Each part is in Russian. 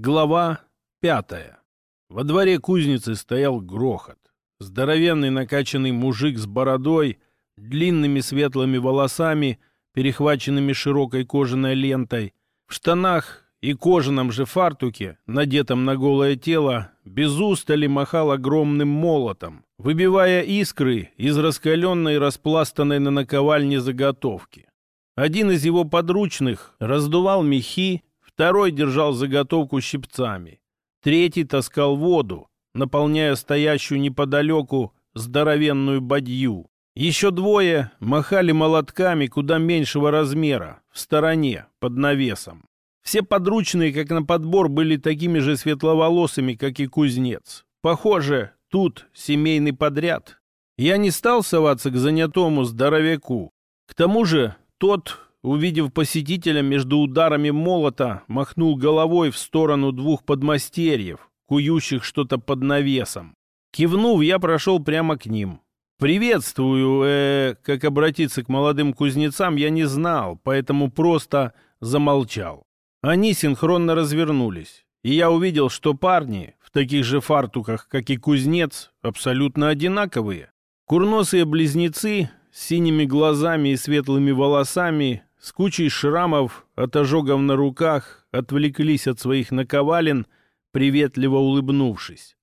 Глава пятая. Во дворе кузницы стоял грохот. Здоровенный накачанный мужик с бородой, длинными светлыми волосами, перехваченными широкой кожаной лентой, в штанах и кожаном же фартуке, надетом на голое тело, без устали махал огромным молотом, выбивая искры из раскаленной, распластанной на наковальне заготовки. Один из его подручных раздувал мехи, Второй держал заготовку щипцами. Третий таскал воду, наполняя стоящую неподалеку здоровенную бадью. Еще двое махали молотками куда меньшего размера, в стороне, под навесом. Все подручные, как на подбор, были такими же светловолосыми, как и кузнец. Похоже, тут семейный подряд. Я не стал соваться к занятому здоровяку. К тому же тот увидев посетителя между ударами молота, махнул головой в сторону двух подмастерьев, кующих что-то под навесом. Кивнув, я прошел прямо к ним. «Приветствую!» э, Как обратиться к молодым кузнецам, я не знал, поэтому просто замолчал. Они синхронно развернулись, и я увидел, что парни в таких же фартуках, как и кузнец, абсолютно одинаковые. Курносые близнецы с синими глазами и светлыми волосами с кучей шрамов от ожогов на руках отвлеклись от своих наковален, приветливо улыбнувшись.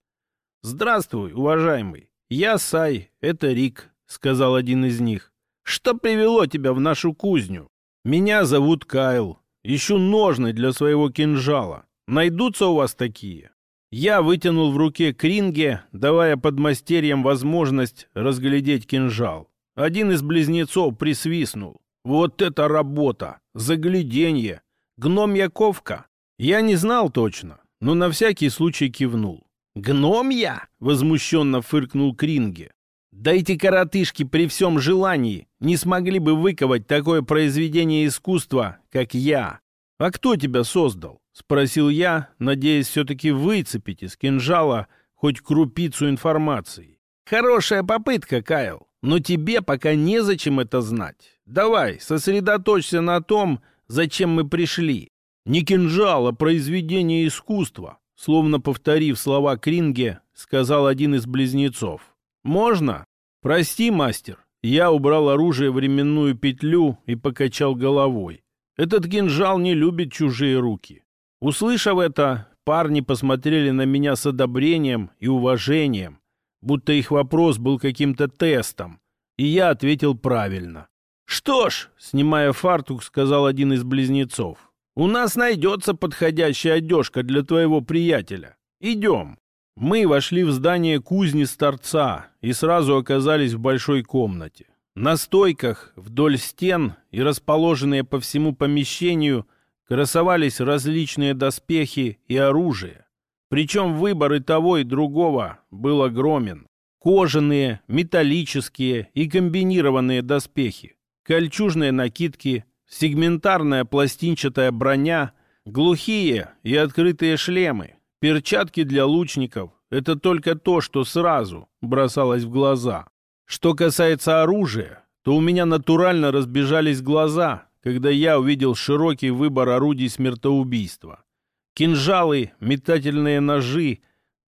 «Здравствуй, уважаемый. Я Сай, это Рик», — сказал один из них. «Что привело тебя в нашу кузню?» «Меня зовут Кайл. Ищу ножны для своего кинжала. Найдутся у вас такие?» Я вытянул в руке кринге, давая подмастерьям возможность разглядеть кинжал. Один из близнецов присвистнул. Вот это работа! Загляденье! Гномья ковка! Я не знал точно, но на всякий случай кивнул. «Гномья?» — возмущенно фыркнул Кринге. «Да эти коротышки при всем желании не смогли бы выковать такое произведение искусства, как я. А кто тебя создал?» — спросил я, надеясь все-таки выцепить из кинжала хоть крупицу информации. «Хорошая попытка, Кайл, но тебе пока незачем это знать. Давай, сосредоточься на том, зачем мы пришли. Не кинжал, а произведение искусства, словно повторив слова Кринге, сказал один из близнецов. Можно? Прости, мастер. Я убрал оружие в временную петлю и покачал головой. Этот кинжал не любит чужие руки. Услышав это, парни посмотрели на меня с одобрением и уважением, будто их вопрос был каким-то тестом, и я ответил правильно. «Что ж», — снимая фартук, сказал один из близнецов, «у нас найдется подходящая одежка для твоего приятеля. Идем». Мы вошли в здание кузни старца и сразу оказались в большой комнате. На стойках вдоль стен и расположенные по всему помещению красовались различные доспехи и оружие. Причем выбор и того, и другого был огромен. Кожаные, металлические и комбинированные доспехи кольчужные накидки, сегментарная пластинчатая броня, глухие и открытые шлемы, перчатки для лучников — это только то, что сразу бросалось в глаза. Что касается оружия, то у меня натурально разбежались глаза, когда я увидел широкий выбор орудий смертоубийства. Кинжалы, метательные ножи,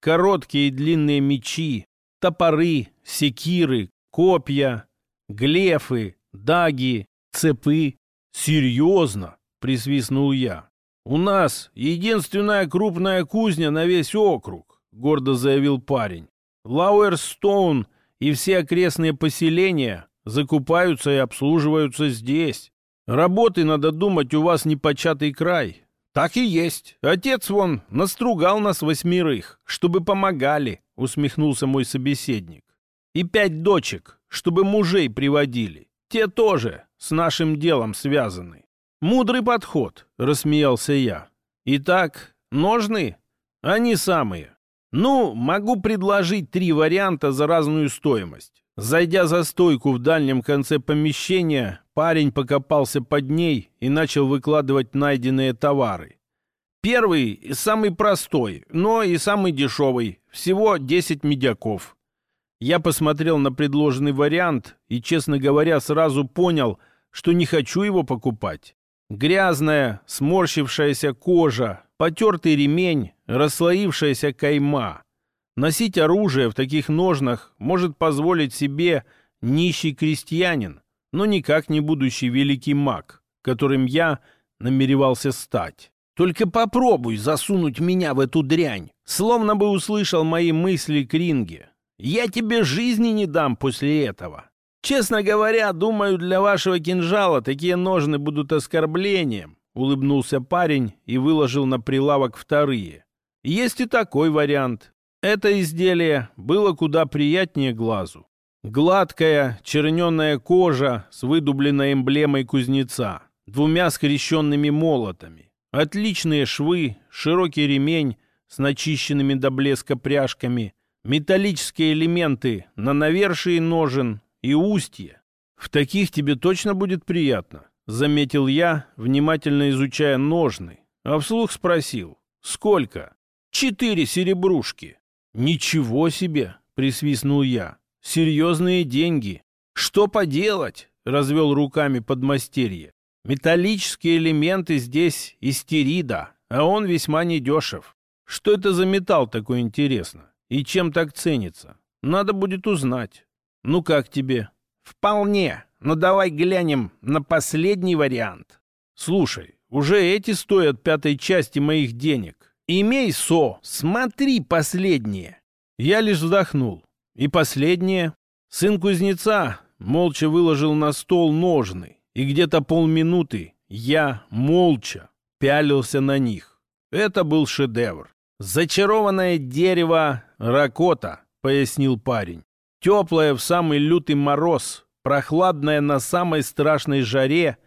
короткие и длинные мечи, топоры, секиры, копья, глефы, даги, цепы. Серьезно, присвистнул я. У нас единственная крупная кузня на весь округ, гордо заявил парень. Лауэрстоун и все окрестные поселения закупаются и обслуживаются здесь. Работы, надо думать, у вас непочатый край. Так и есть. Отец вон настругал нас восьмерых, чтобы помогали, усмехнулся мой собеседник. И пять дочек, чтобы мужей приводили. Те тоже с нашим делом связаны. Мудрый подход, рассмеялся я. Итак, ножны? Они самые. Ну, могу предложить три варианта за разную стоимость. Зайдя за стойку в дальнем конце помещения, парень покопался под ней и начал выкладывать найденные товары. Первый – самый простой, но и самый дешевый. Всего 10 медяков. Я посмотрел на предложенный вариант и, честно говоря, сразу понял, что не хочу его покупать. Грязная, сморщившаяся кожа, потертый ремень, расслоившаяся кайма. Носить оружие в таких ножнах может позволить себе нищий крестьянин, но никак не будущий великий маг, которым я намеревался стать. Только попробуй засунуть меня в эту дрянь, словно бы услышал мои мысли Кринге. Я тебе жизни не дам после этого. Честно говоря, думаю, для вашего кинжала такие ножны будут оскорблением, улыбнулся парень и выложил на прилавок вторые. Есть и такой вариант. Это изделие было куда приятнее глазу. Гладкая, черненная кожа с выдубленной эмблемой кузнеца, двумя скрещенными молотами, отличные швы, широкий ремень с начищенными до блеска пряжками, металлические элементы на навершии ножен и устье. В таких тебе точно будет приятно, заметил я, внимательно изучая ножны, а вслух спросил, сколько? Четыре серебрушки. Ничего себе, присвистнул я. Серьезные деньги. Что поделать? Развел руками подмастерье. Металлические элементы здесь истерида, а он весьма недешев. Что это за металл такой интересно? И чем так ценится? Надо будет узнать. Ну как тебе? Вполне. Но давай глянем на последний вариант. Слушай, уже эти стоят пятой части моих денег. Имей со, смотри последние. Я лишь вздохнул. И последнее. Сын кузнеца молча выложил на стол ножны, и где-то полминуты я молча пялился на них. Это был шедевр. «Зачарованное дерево ракота», — пояснил парень. «Теплое в самый лютый мороз, прохладное на самой страшной жаре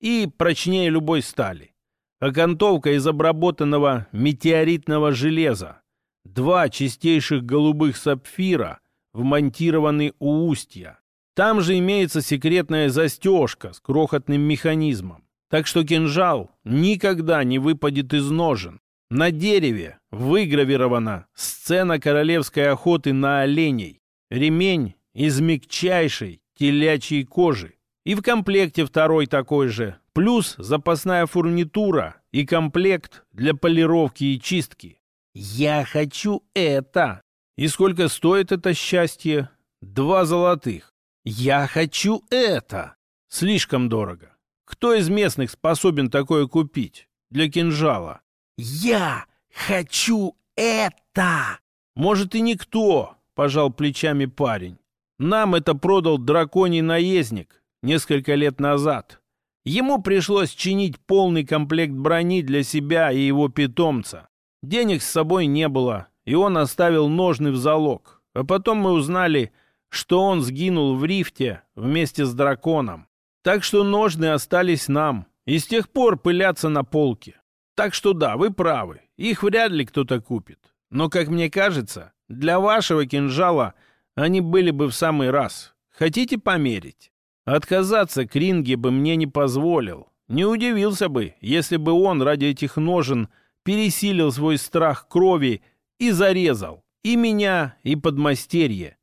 и прочнее любой стали. Окантовка из обработанного метеоритного железа. Два чистейших голубых сапфира — вмонтированы у устья. Там же имеется секретная застежка с крохотным механизмом. Так что кинжал никогда не выпадет из ножен. На дереве выгравирована сцена королевской охоты на оленей. Ремень из мягчайшей телячьей кожи. И в комплекте второй такой же. Плюс запасная фурнитура и комплект для полировки и чистки. «Я хочу это!» И сколько стоит это счастье? Два золотых. Я хочу это. Слишком дорого. Кто из местных способен такое купить? Для кинжала. Я хочу это. Может и никто, пожал плечами парень. Нам это продал драконий наездник несколько лет назад. Ему пришлось чинить полный комплект брони для себя и его питомца. Денег с собой не было, и он оставил ножны в залог. А потом мы узнали, что он сгинул в рифте вместе с драконом. Так что ножны остались нам, и с тех пор пылятся на полке. Так что да, вы правы, их вряд ли кто-то купит. Но, как мне кажется, для вашего кинжала они были бы в самый раз. Хотите померить? Отказаться Кринге бы мне не позволил. Не удивился бы, если бы он ради этих ножен пересилил свой страх крови и зарезал и меня, и подмастерье.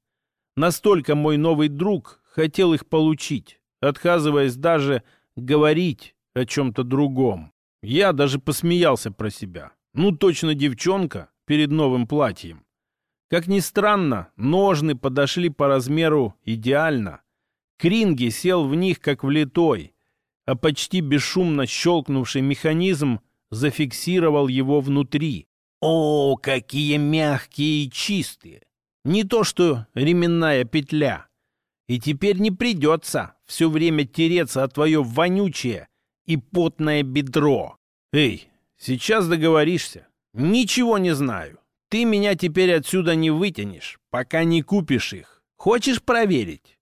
Настолько мой новый друг хотел их получить, отказываясь даже говорить о чем-то другом. Я даже посмеялся про себя. Ну, точно девчонка перед новым платьем. Как ни странно, ножны подошли по размеру идеально. Кринги сел в них как влитой, а почти бесшумно щелкнувший механизм зафиксировал его внутри. О, какие мягкие и чистые! Не то что ременная петля. И теперь не придется все время тереться о твое вонючее и потное бедро. Эй, сейчас договоришься. Ничего не знаю. Ты меня теперь отсюда не вытянешь, пока не купишь их. Хочешь проверить?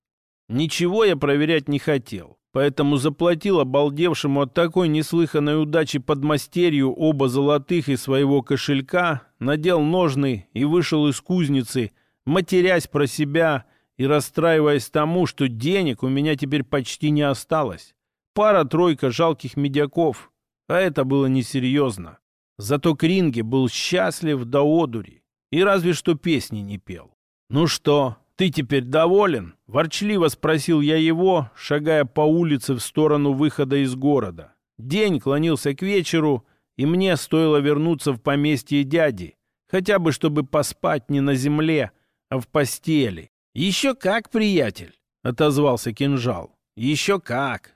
Ничего я проверять не хотел поэтому заплатил обалдевшему от такой неслыханной удачи подмастерью оба золотых из своего кошелька, надел ножны и вышел из кузницы, матерясь про себя и расстраиваясь тому, что денег у меня теперь почти не осталось. Пара-тройка жалких медяков, а это было несерьезно. Зато Кринге был счастлив до одури и разве что песни не пел. «Ну что, «Ты теперь доволен?» — ворчливо спросил я его, шагая по улице в сторону выхода из города. День клонился к вечеру, и мне стоило вернуться в поместье дяди, хотя бы чтобы поспать не на земле, а в постели. «Еще как, приятель!» — отозвался кинжал. «Еще как!»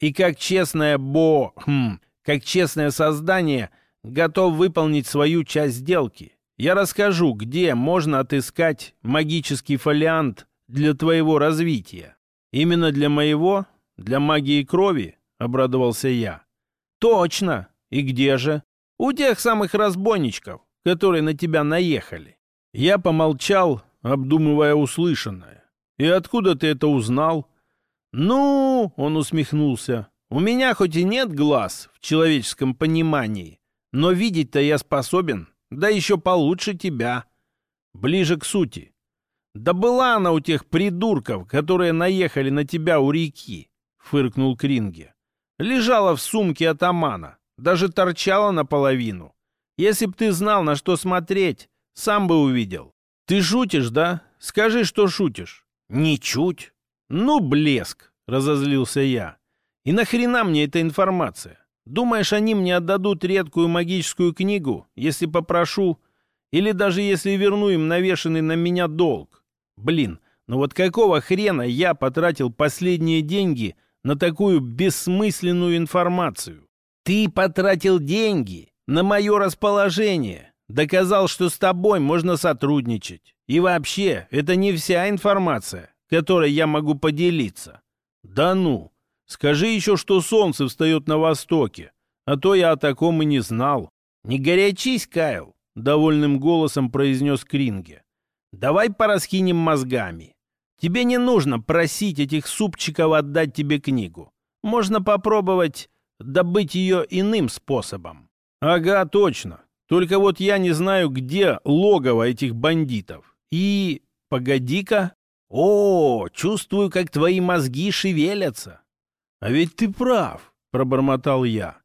И как честное бо... Хм, как честное создание готов выполнить свою часть сделки. Я расскажу, где можно отыскать магический фолиант для твоего развития. Именно для моего? Для магии крови? Обрадовался я. Точно! И где же? У тех самых разбойничков, которые на тебя наехали. Я помолчал, обдумывая услышанное. И откуда ты это узнал? Ну, он усмехнулся. У меня хоть и нет глаз в человеческом понимании, но видеть-то я способен, да еще получше тебя. Ближе к сути. Да была она у тех придурков, которые наехали на тебя у реки, фыркнул Кринге. Лежала в сумке атамана, даже торчала наполовину. Если б ты знал, на что смотреть, сам бы увидел. Ты шутишь, да? Скажи, что шутишь. Ничуть. Ну, блеск, разозлился я. И нахрена мне эта информация? Думаешь, они мне отдадут редкую магическую книгу, если попрошу? Или даже если верну им навешанный на меня долг? Блин, ну вот какого хрена я потратил последние деньги на такую бессмысленную информацию? Ты потратил деньги на мое расположение. Доказал, что с тобой можно сотрудничать. И вообще, это не вся информация, которой я могу поделиться. Да ну! Скажи еще, что солнце встает на востоке, а то я о таком и не знал. Не горячись, Кайл, — довольным голосом произнес Кринге. Давай пораскинем мозгами. Тебе не нужно просить этих супчиков отдать тебе книгу. Можно попробовать добыть ее иным способом. Ага, точно. Только вот я не знаю, где логово этих бандитов. И... погоди-ка. О, чувствую, как твои мозги шевелятся. А ведь ты прав, пробормотал я.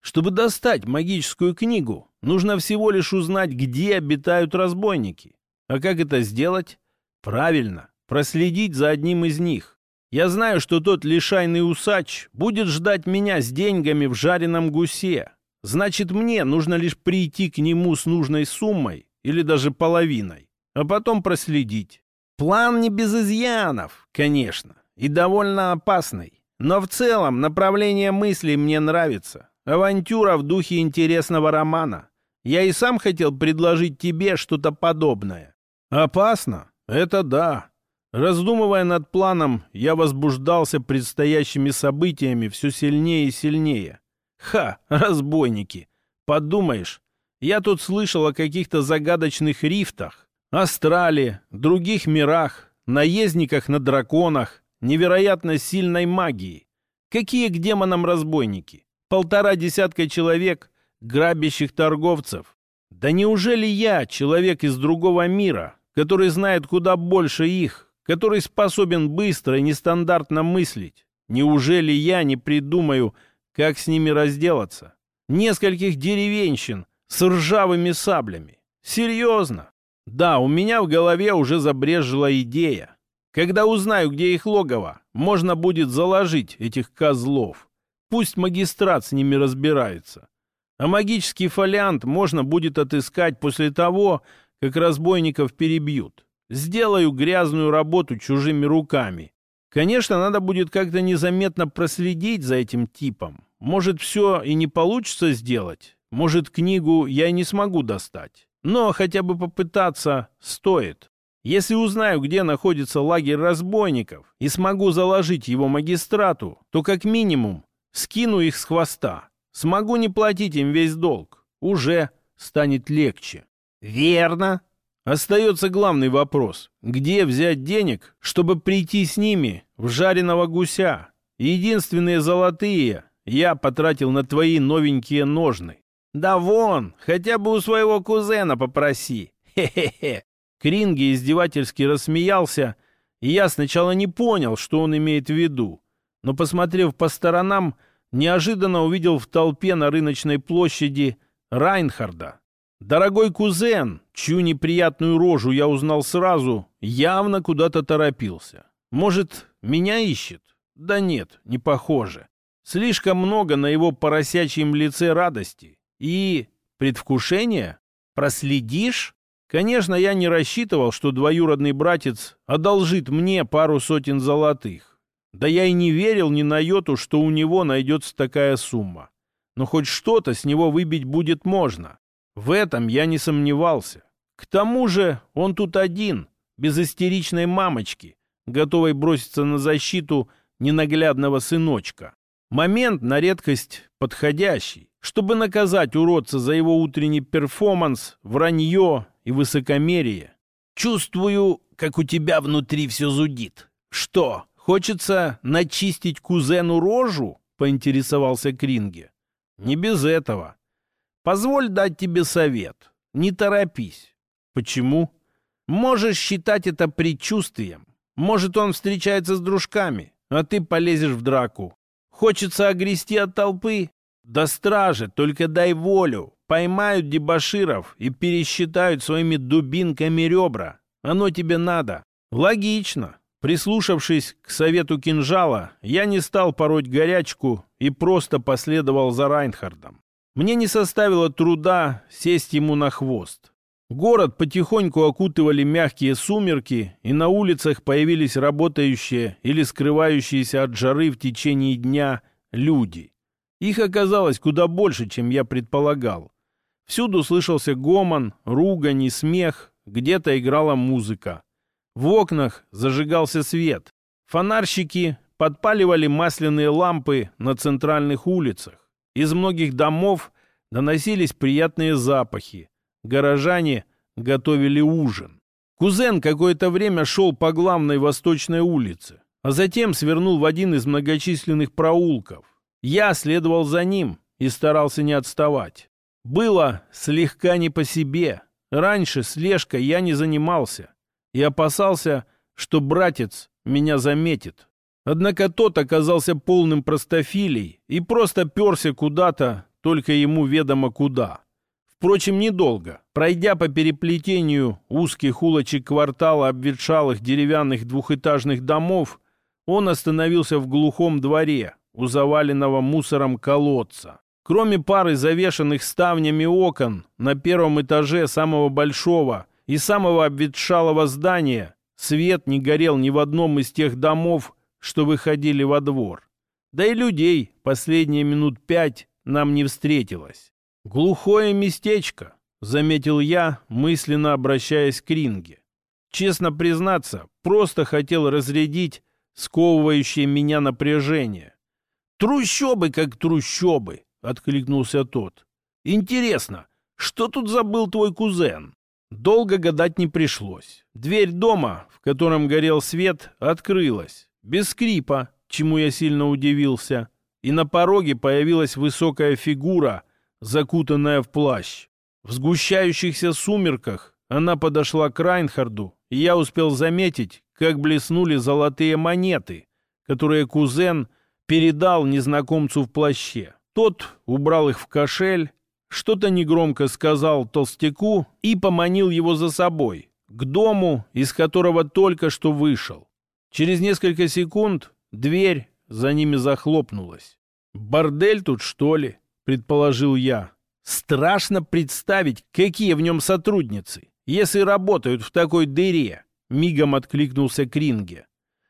Чтобы достать магическую книгу, нужно всего лишь узнать, где обитают разбойники. А как это сделать? Правильно, проследить за одним из них. Я знаю, что тот лишайный усач будет ждать меня с деньгами в жареном гусе. Значит, мне нужно лишь прийти к нему с нужной суммой или даже половиной, а потом проследить. План не без изъянов, конечно, и довольно опасный. Но в целом направление мыслей мне нравится. Авантюра в духе интересного романа. Я и сам хотел предложить тебе что-то подобное. Опасно? Это да. Раздумывая над планом, я возбуждался предстоящими событиями все сильнее и сильнее. Ха, разбойники! Подумаешь, я тут слышал о каких-то загадочных рифтах, астрале, других мирах, наездниках на драконах, невероятно сильной магии. Какие к демонам разбойники? Полтора десятка человек, грабящих торговцев. Да неужели я, человек из другого мира, который знает куда больше их, который способен быстро и нестандартно мыслить? Неужели я не придумаю, как с ними разделаться? Нескольких деревенщин с ржавыми саблями. Серьезно? Да, у меня в голове уже забрежила идея. Когда узнаю, где их логово, можно будет заложить этих козлов. Пусть магистрат с ними разбирается. А магический фолиант можно будет отыскать после того, как разбойников перебьют. Сделаю грязную работу чужими руками. Конечно, надо будет как-то незаметно проследить за этим типом. Может, все и не получится сделать. Может, книгу я не смогу достать. Но хотя бы попытаться стоит. Если узнаю, где находится лагерь разбойников, и смогу заложить его магистрату, то как минимум скину их с хвоста. Смогу не платить им весь долг. Уже станет легче. Верно. Остается главный вопрос. Где взять денег, чтобы прийти с ними в жареного гуся? Единственные золотые я потратил на твои новенькие ножны. Да вон, хотя бы у своего кузена попроси. Хе-хе-хе. Кринги издевательски рассмеялся, и я сначала не понял, что он имеет в виду. Но, посмотрев по сторонам, неожиданно увидел в толпе на рыночной площади Райнхарда. Дорогой кузен, чью неприятную рожу я узнал сразу, явно куда-то торопился. Может, меня ищет? Да нет, не похоже. Слишком много на его поросячьем лице радости и предвкушения. Проследишь? Конечно, я не рассчитывал, что двоюродный братец одолжит мне пару сотен золотых. Да я и не верил ни на йоту, что у него найдется такая сумма. Но хоть что-то с него выбить будет можно. В этом я не сомневался. К тому же он тут один, без истеричной мамочки, готовой броситься на защиту ненаглядного сыночка. Момент на редкость подходящий, чтобы наказать уродца за его утренний перформанс, вранье и высокомерие. Чувствую, как у тебя внутри все зудит. Что, хочется начистить кузену рожу? Поинтересовался Кринге. Не без этого. Позволь дать тебе совет. Не торопись. Почему? Можешь считать это предчувствием. Может, он встречается с дружками, а ты полезешь в драку. Хочется огрести от толпы? Да стражи, только дай волю. Поймают дебоширов и пересчитают своими дубинками ребра. Оно тебе надо. Логично. Прислушавшись к совету кинжала, я не стал пороть горячку и просто последовал за Райнхардом. Мне не составило труда сесть ему на хвост. Город потихоньку окутывали мягкие сумерки, и на улицах появились работающие или скрывающиеся от жары в течение дня люди. Их оказалось куда больше, чем я предполагал. Всюду слышался гомон, ругань и смех, где-то играла музыка. В окнах зажигался свет. Фонарщики подпаливали масляные лампы на центральных улицах. Из многих домов доносились приятные запахи. Горожане готовили ужин. Кузен какое-то время шел по главной восточной улице, а затем свернул в один из многочисленных проулков. Я следовал за ним и старался не отставать. Было слегка не по себе. Раньше слежкой я не занимался и опасался, что братец меня заметит. Однако тот оказался полным простофилей и просто перся куда-то, только ему ведомо куда. Впрочем, недолго. Пройдя по переплетению узких улочек квартала обветшалых деревянных двухэтажных домов, он остановился в глухом дворе у заваленного мусором колодца. Кроме пары завешенных ставнями окон на первом этаже самого большого и самого обветшалого здания, свет не горел ни в одном из тех домов, что выходили во двор. Да и людей последние минут пять нам не встретилось. «Глухое местечко», — заметил я, мысленно обращаясь к Ринге. Честно признаться, просто хотел разрядить сковывающее меня напряжение. «Трущобы как трущобы», — откликнулся тот. «Интересно, что тут забыл твой кузен?» Долго гадать не пришлось. Дверь дома, в котором горел свет, открылась. Без скрипа, чему я сильно удивился. И на пороге появилась высокая фигура, закутанная в плащ. В сгущающихся сумерках она подошла к Райнхарду, и я успел заметить, как блеснули золотые монеты, которые кузен передал незнакомцу в плаще. Тот убрал их в кошель, что-то негромко сказал толстяку и поманил его за собой, к дому, из которого только что вышел. Через несколько секунд дверь за ними захлопнулась. «Бордель тут, что ли?» — предположил я. «Страшно представить, какие в нем сотрудницы, если работают в такой дыре», — мигом откликнулся Кринге.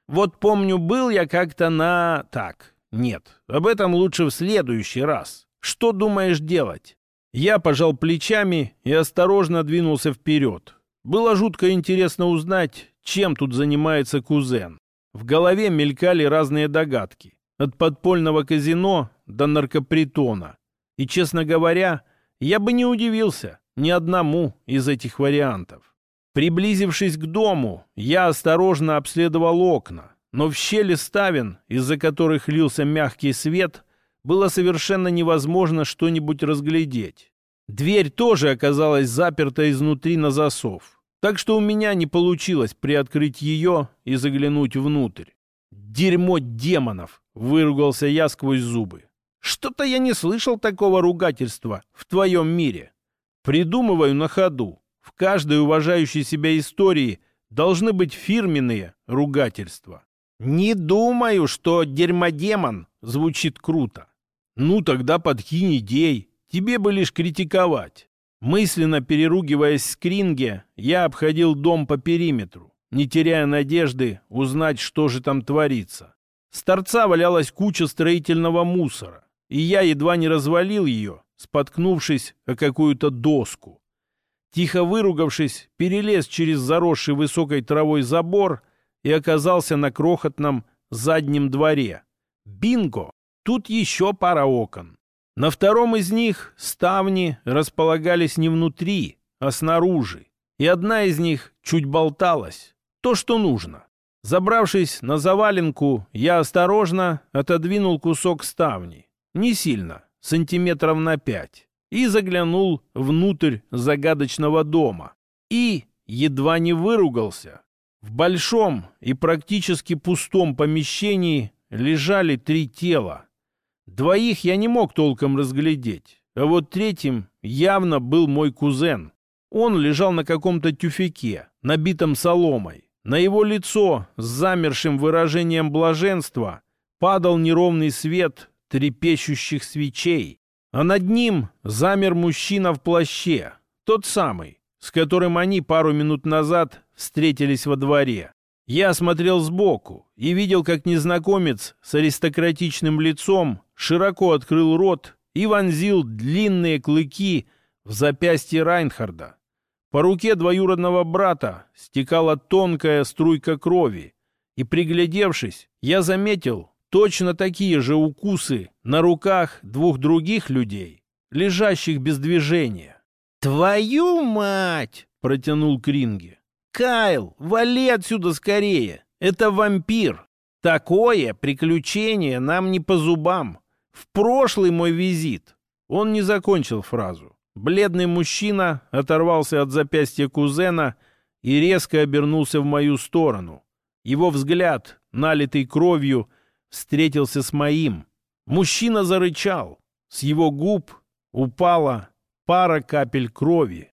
«Вот помню, был я как-то на... Так, нет, об этом лучше в следующий раз. Что думаешь делать?» Я пожал плечами и осторожно двинулся вперед. Было жутко интересно узнать, чем тут занимается кузен. В голове мелькали разные догадки. От подпольного казино до наркопритона. И, честно говоря, я бы не удивился ни одному из этих вариантов. Приблизившись к дому, я осторожно обследовал окна, но в щели ставен, из-за которых лился мягкий свет, было совершенно невозможно что-нибудь разглядеть. Дверь тоже оказалась заперта изнутри на засов, так что у меня не получилось приоткрыть ее и заглянуть внутрь. «Дерьмо демонов!» — выругался я сквозь зубы. «Что-то я не слышал такого ругательства в твоем мире. Придумываю на ходу. В каждой уважающей себя истории должны быть фирменные ругательства. «Не думаю, что дерьмодемон звучит круто». «Ну, тогда подкинь идей. Тебе бы лишь критиковать». Мысленно переругиваясь с Кринге, я обходил дом по периметру, не теряя надежды узнать, что же там творится. С торца валялась куча строительного мусора, и я едва не развалил ее, споткнувшись о какую-то доску. Тихо выругавшись, перелез через заросший высокой травой забор и оказался на крохотном заднем дворе. Бинго! Тут еще пара окон. На втором из них ставни располагались не внутри, а снаружи, и одна из них чуть болталась. То, что нужно. Забравшись на заваленку, я осторожно отодвинул кусок ставни. Не сильно, сантиметров на пять. И заглянул внутрь загадочного дома. И едва не выругался. В большом и практически пустом помещении лежали три тела. Двоих я не мог толком разглядеть, а вот третьим явно был мой кузен. Он лежал на каком-то тюфяке, набитом соломой. На его лицо с замершим выражением блаженства падал неровный свет трепещущих свечей, а над ним замер мужчина в плаще, тот самый, с которым они пару минут назад встретились во дворе. Я смотрел сбоку и видел, как незнакомец с аристократичным лицом широко открыл рот и вонзил длинные клыки в запястье Райнхарда. По руке двоюродного брата стекала тонкая струйка крови, и, приглядевшись, я заметил точно такие же укусы на руках двух других людей, лежащих без движения. «Твою мать!» — протянул Кринги. «Кайл, вали отсюда скорее! Это вампир! Такое приключение нам не по зубам! В прошлый мой визит!» Он не закончил фразу. Бледный мужчина оторвался от запястья кузена и резко обернулся в мою сторону. Его взгляд, налитый кровью, встретился с моим. Мужчина зарычал. С его губ упала пара капель крови.